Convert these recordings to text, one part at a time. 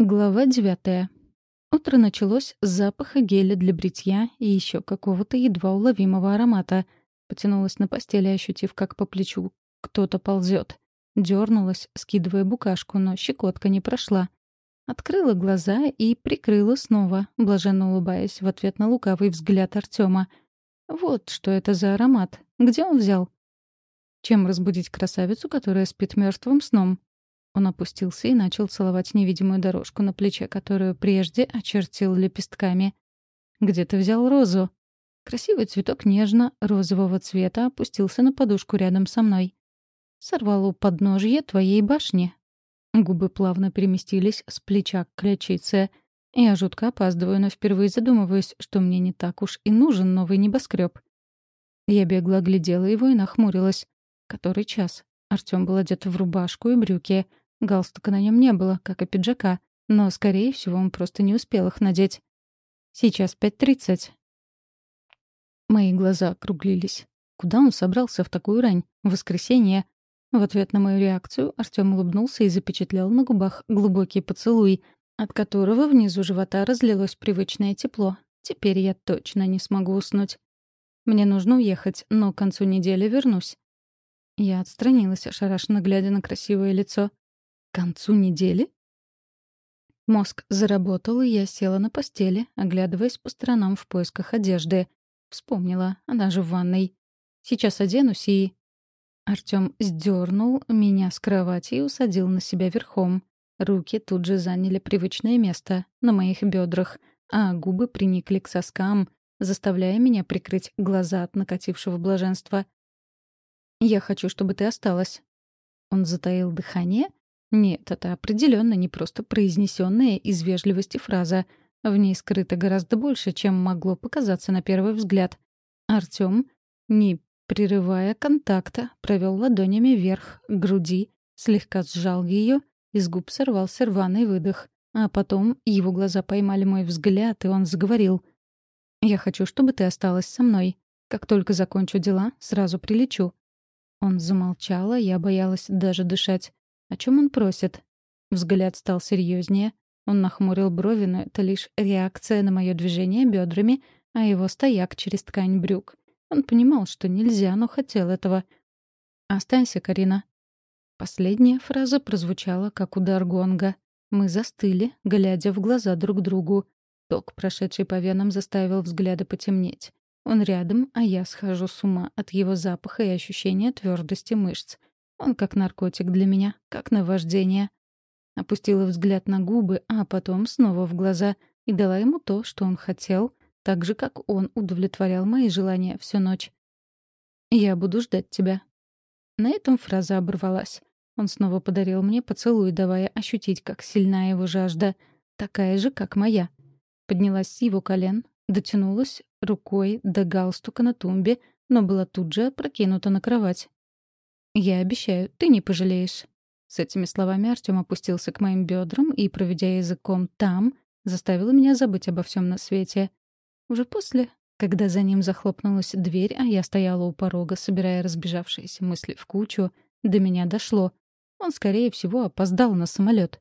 Глава девятая. Утро началось с запаха геля для бритья и еще какого-то едва уловимого аромата. Потянулась на постели, ощутив, как по плечу кто-то ползет. Дернулась, скидывая букашку, но щекотка не прошла. Открыла глаза и прикрыла снова, блаженно улыбаясь в ответ на лукавый взгляд Артема. Вот что это за аромат. Где он взял? Чем разбудить красавицу, которая спит мертвым сном? Он опустился и начал целовать невидимую дорожку на плече, которую прежде очертил лепестками. «Где ты взял розу?» Красивый цветок нежно, розового цвета, опустился на подушку рядом со мной. «Сорвал у подножья твоей башни». Губы плавно переместились с плеча к ключице. Я жутко опаздываю, но впервые задумываюсь, что мне не так уж и нужен новый небоскреб. Я бегло глядела его и нахмурилась. Который час? Артём был одет в рубашку и брюки — Галстука на нем не было, как и пиджака, но, скорее всего, он просто не успел их надеть. Сейчас пять тридцать. Мои глаза округлились. Куда он собрался в такую рань? В воскресенье? В ответ на мою реакцию Артём улыбнулся и запечатлел на губах глубокий поцелуй, от которого внизу живота разлилось привычное тепло. Теперь я точно не смогу уснуть. Мне нужно уехать, но к концу недели вернусь. Я отстранилась, ошарашенно глядя на красивое лицо. К концу недели? Мозг заработал, и я села на постели, оглядываясь по сторонам в поисках одежды. Вспомнила, она же в ванной. Сейчас оденусь и... Артём сдернул меня с кровати и усадил на себя верхом. Руки тут же заняли привычное место, на моих бедрах, а губы приникли к соскам, заставляя меня прикрыть глаза от накатившего блаженства. «Я хочу, чтобы ты осталась». Он затаил дыхание, нет, это определенно не просто произнесенная из вежливости фраза. В ней скрыто гораздо больше, чем могло показаться на первый взгляд. Артём, не прерывая контакта, провел ладонями вверх груди, слегка сжал ее, из губ сорвался рваный выдох. А потом его глаза поймали мой взгляд, и он заговорил. «Я хочу, чтобы ты осталась со мной. Как только закончу дела, сразу прилечу». Он замолчал, а я боялась даже дышать. О чем он просит? Взгляд стал серьезнее. Он нахмурил брови, но это лишь реакция на мое движение бедрами, а его стояк через ткань брюк. Он понимал, что нельзя, но хотел этого. «Останься, Карина». Последняя фраза прозвучала, как удар гонга. Мы застыли, глядя в глаза друг другу. Ток, прошедший по венам, заставил взгляды потемнеть. Он рядом, а я схожу с ума от его запаха и ощущения твердости мышц. Он как наркотик для меня, как наваждение. Опустила взгляд на губы, а потом снова в глаза и дала ему то, что он хотел, так же, как он удовлетворял мои желания всю ночь. «Я буду ждать тебя». На этом фраза оборвалась. Он снова подарил мне поцелуй, давая ощутить, как сильна его жажда, такая же, как моя. Поднялась с его колен, дотянулась рукой до галстука на тумбе, но была тут же опрокинута на кровать. «Я обещаю, ты не пожалеешь». С этими словами Артём опустился к моим бедрам и, проведя языком там, заставил меня забыть обо всем на свете. Уже после, когда за ним захлопнулась дверь, а я стояла у порога, собирая разбежавшиеся мысли в кучу, до меня дошло. Он, скорее всего, опоздал на самолет.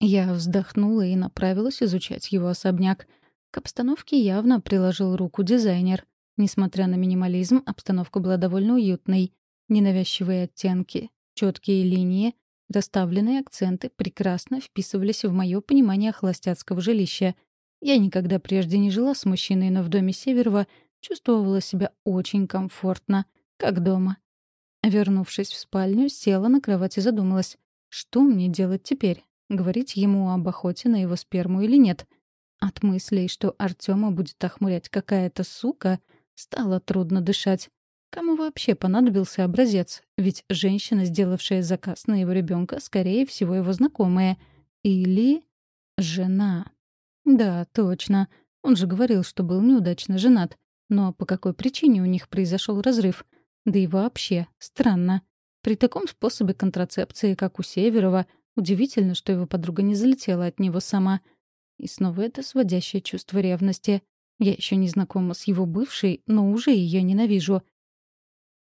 Я вздохнула и направилась изучать его особняк. К обстановке явно приложил руку дизайнер. Несмотря на минимализм, обстановка была довольно уютной. Ненавязчивые оттенки, четкие линии, расставленные акценты прекрасно вписывались в мое понимание холостяцкого жилища. Я никогда прежде не жила с мужчиной, но в доме Северова чувствовала себя очень комфортно, как дома. Вернувшись в спальню, села на кровать и задумалась, что мне делать теперь? Говорить ему об охоте на его сперму или нет? От мыслей, что Артема будет охмурять какая-то сука, стало трудно дышать. Кому вообще понадобился образец? Ведь женщина, сделавшая заказ на его ребенка, скорее всего, его знакомая. Или жена. Да, точно. Он же говорил, что был неудачно женат. Но по какой причине у них произошел разрыв? Да и вообще, странно. При таком способе контрацепции, как у Северова, удивительно, что его подруга не залетела от него сама. И снова это сводящее чувство ревности. Я еще не знакома с его бывшей, но уже ее ненавижу.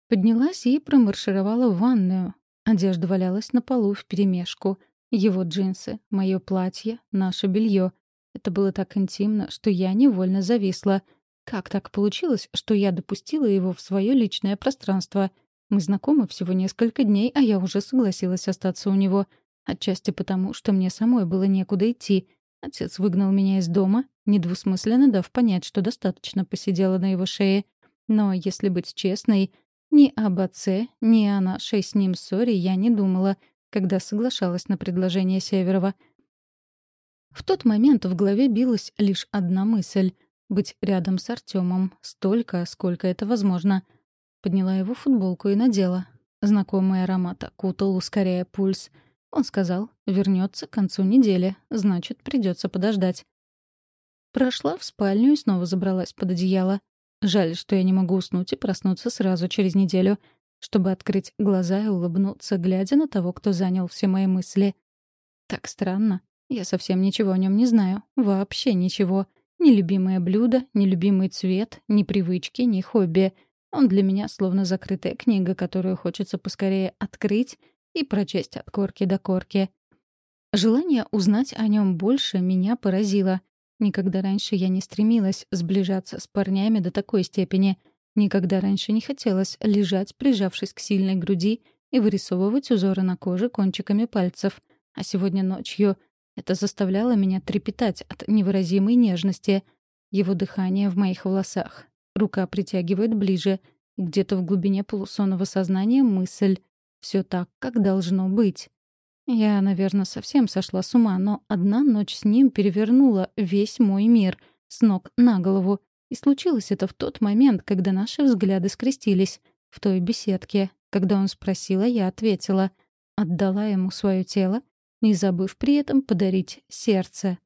Поднялась и промаршировала в ванную. Одежда валялась на полу вперемешку. Его джинсы, мое платье, наше белье. Это было так интимно, что я невольно зависла. Как так получилось, что я допустила его в свое личное пространство? Мы знакомы всего несколько дней, а я уже согласилась остаться у него. Отчасти потому, что мне самой было некуда идти. Отец выгнал меня из дома, недвусмысленно дав понять, что достаточно посидела на его шее. Но, если быть честной, ни об отце, ни о нашей с ним ссоре я не думала, когда соглашалась на предложение Северова. В тот момент в голове билась лишь одна мысль — быть рядом с Артемом столько, сколько это возможно. Подняла его футболку и надела. Знакомый аромат окутал, ускоряя пульс. Он сказал, вернется к концу недели, значит, придется подождать. Прошла в спальню и снова забралась под одеяло. Жаль, что я не могу уснуть и проснуться сразу через неделю, чтобы открыть глаза и улыбнуться, глядя на того, кто занял все мои мысли. Так странно. Я совсем ничего о нем не знаю. Вообще ничего. Ни любимое блюдо, ни любимый цвет, ни привычки, ни хобби. Он для меня словно закрытая книга, которую хочется поскорее открыть и прочесть от корки до корки. Желание узнать о нем больше меня поразило. Никогда раньше я не стремилась сближаться с парнями до такой степени. Никогда раньше не хотелось лежать, прижавшись к сильной груди, и вырисовывать узоры на коже кончиками пальцев. А сегодня ночью это заставляло меня трепетать от невыразимой нежности. Его дыхание в моих волосах. Рука притягивает ближе. Где-то в глубине полусонного сознания мысль. Все так, как должно быть. Я, наверное, совсем сошла с ума, но одна ночь с ним перевернула весь мой мир с ног на голову. И случилось это в тот момент, когда наши взгляды скрестились, в той беседке. Когда он спросил, а я ответила. Отдала ему свое тело, не забыв при этом подарить сердце.